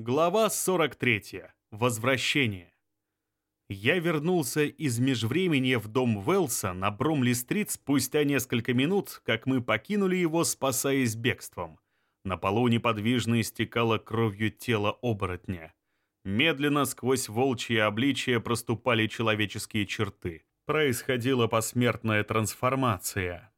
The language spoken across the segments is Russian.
Глава 43. Возвращение. Я вернулся из межвременья в дом Уэлса на Бромли-стрит спустя несколько минут, как мы покинули его, спасаясь бегством. На полу неподвижно истекало кровью тело оборотня. Медленно сквозь волчье обличие проступали человеческие черты. Происходила посмертная трансформация.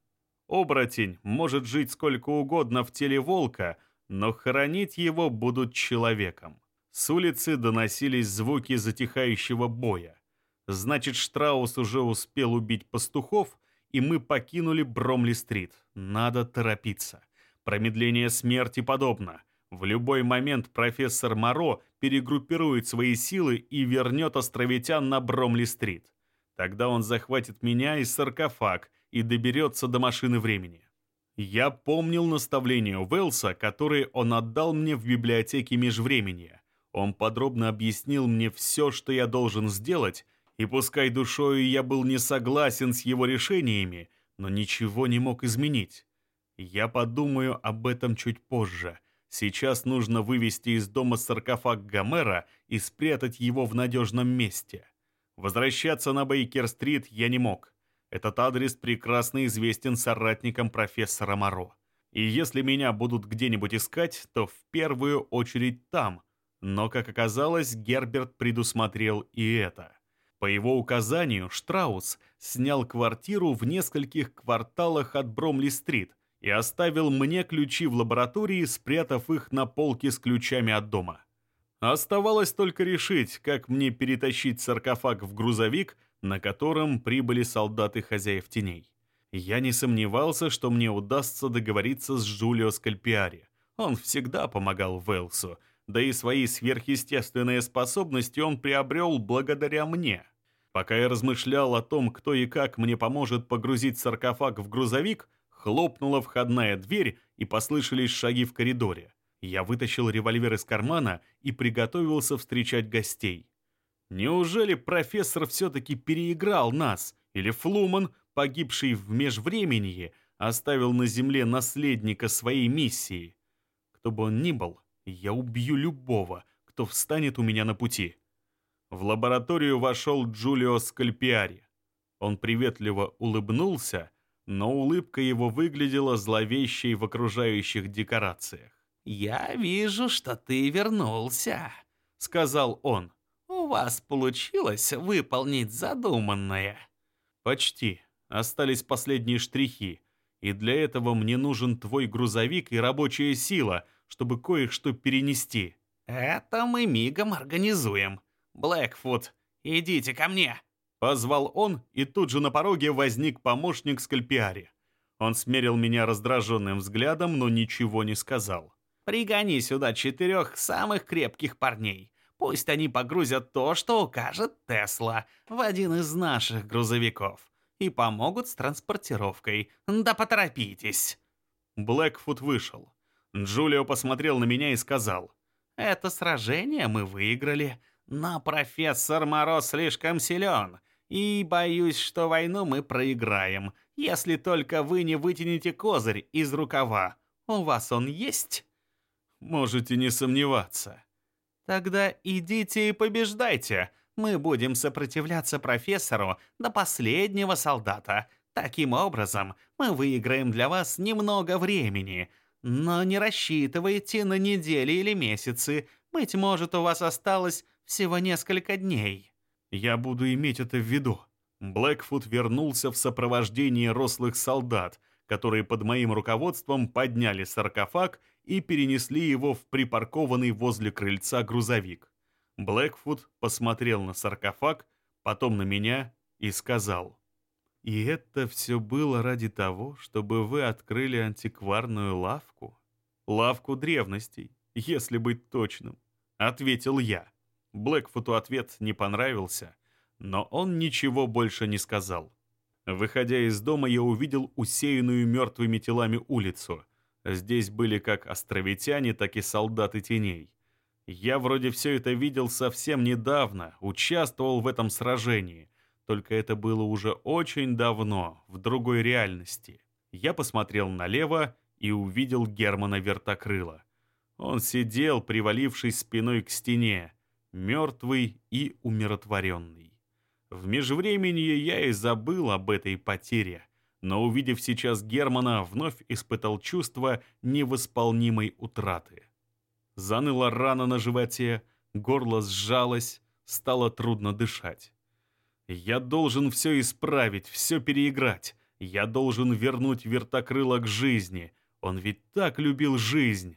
Оборотень может жить сколько угодно в теле волка — но хоронить его будут человеком. С улицы доносились звуки затихающего боя. Значит, Штраус уже успел убить пастухов, и мы покинули Бромли-стрит. Надо торопиться. Промедление смерти подобно. В любой момент профессор Моро перегруппирует свои силы и вернет островитян на Бромли-стрит. Тогда он захватит меня и саркофаг и доберется до машины времени. Я помнил наставления Уэллса, которые он отдал мне в библиотеке Межвременья. Он подробно объяснил мне все, что я должен сделать, и пускай душою я был не согласен с его решениями, но ничего не мог изменить. Я подумаю об этом чуть позже. Сейчас нужно вывести из дома саркофаг Гомера и спрятать его в надежном месте. Возвращаться на Бейкер-стрит я не мог. Этот адрес прекрасно известен соратникам профессора Моро. И если меня будут где-нибудь искать, то в первую очередь там. Но, как оказалось, Герберт предусмотрел и это. По его указанию, Штраус снял квартиру в нескольких кварталах от Бромли-стрит и оставил мне ключи в лаборатории, спрятав их на полке с ключами от дома. Оставалось только решить, как мне перетащить саркофаг в грузовик – на котором прибыли солдаты хозяев теней. Я не сомневался, что мне удастся договориться с Джулио Скальпиари. Он всегда помогал Велсу, да и свои сверхъестественные способности он приобрел благодаря мне. Пока я размышлял о том, кто и как мне поможет погрузить саркофаг в грузовик, хлопнула входная дверь и послышались шаги в коридоре. Я вытащил револьвер из кармана и приготовился встречать гостей. Неужели профессор все-таки переиграл нас? Или Флуман, погибший в межвременье, оставил на земле наследника своей миссии? Кто бы он ни был, я убью любого, кто встанет у меня на пути. В лабораторию вошел Джулио Скальпиари. Он приветливо улыбнулся, но улыбка его выглядела зловещей в окружающих декорациях. «Я вижу, что ты вернулся», — сказал он вас получилось выполнить задуманное?» «Почти. Остались последние штрихи. И для этого мне нужен твой грузовик и рабочая сила, чтобы кое-что перенести». «Это мы мигом организуем. Блэкфут, идите ко мне!» Позвал он, и тут же на пороге возник помощник Скальпиари. Он смерил меня раздраженным взглядом, но ничего не сказал. «Пригони сюда четырех самых крепких парней. Пусть они погрузят то, что укажет Тесла, в один из наших грузовиков и помогут с транспортировкой. Да поторопитесь!» Блэкфут вышел. Джулио посмотрел на меня и сказал. «Это сражение мы выиграли, но профессор Моро слишком силен, и боюсь, что войну мы проиграем, если только вы не вытянете козырь из рукава. У вас он есть?» «Можете не сомневаться», Тогда идите и побеждайте. Мы будем сопротивляться профессору до последнего солдата. Таким образом, мы выиграем для вас немного времени. Но не рассчитывайте на недели или месяцы. Быть может, у вас осталось всего несколько дней. Я буду иметь это в виду. Блэкфут вернулся в сопровождении рослых солдат, которые под моим руководством подняли саркофаг и перенесли его в припаркованный возле крыльца грузовик. Блэкфуд посмотрел на саркофаг, потом на меня и сказал. «И это все было ради того, чтобы вы открыли антикварную лавку? Лавку древностей, если быть точным», — ответил я. Блэкфуту ответ не понравился, но он ничего больше не сказал. Выходя из дома, я увидел усеянную мертвыми телами улицу. Здесь были как островитяне, так и солдаты теней. Я вроде все это видел совсем недавно, участвовал в этом сражении. Только это было уже очень давно, в другой реальности. Я посмотрел налево и увидел Германа Вертокрыла. Он сидел, привалившись спиной к стене, мертвый и умиротворенный. В межвременье я и забыл об этой потере, но, увидев сейчас Германа, вновь испытал чувство невосполнимой утраты. Заныла рана на животе, горло сжалось, стало трудно дышать. Я должен все исправить, все переиграть. Я должен вернуть вертокрыла к жизни. Он ведь так любил жизнь.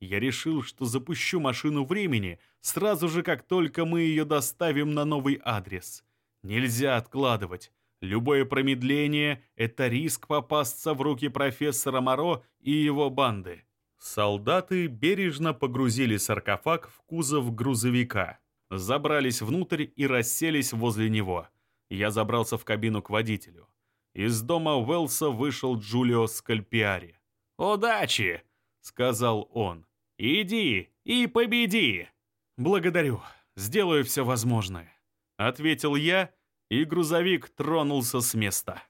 Я решил, что запущу машину времени сразу же, как только мы ее доставим на новый адрес. Нельзя откладывать. Любое промедление — это риск попасться в руки профессора Моро и его банды. Солдаты бережно погрузили саркофаг в кузов грузовика, забрались внутрь и расселись возле него. Я забрался в кабину к водителю. Из дома Уэлса вышел Джулио Скальпиари. «Удачи!» — сказал он. «Иди и победи!» «Благодарю, сделаю все возможное», — ответил я, и грузовик тронулся с места.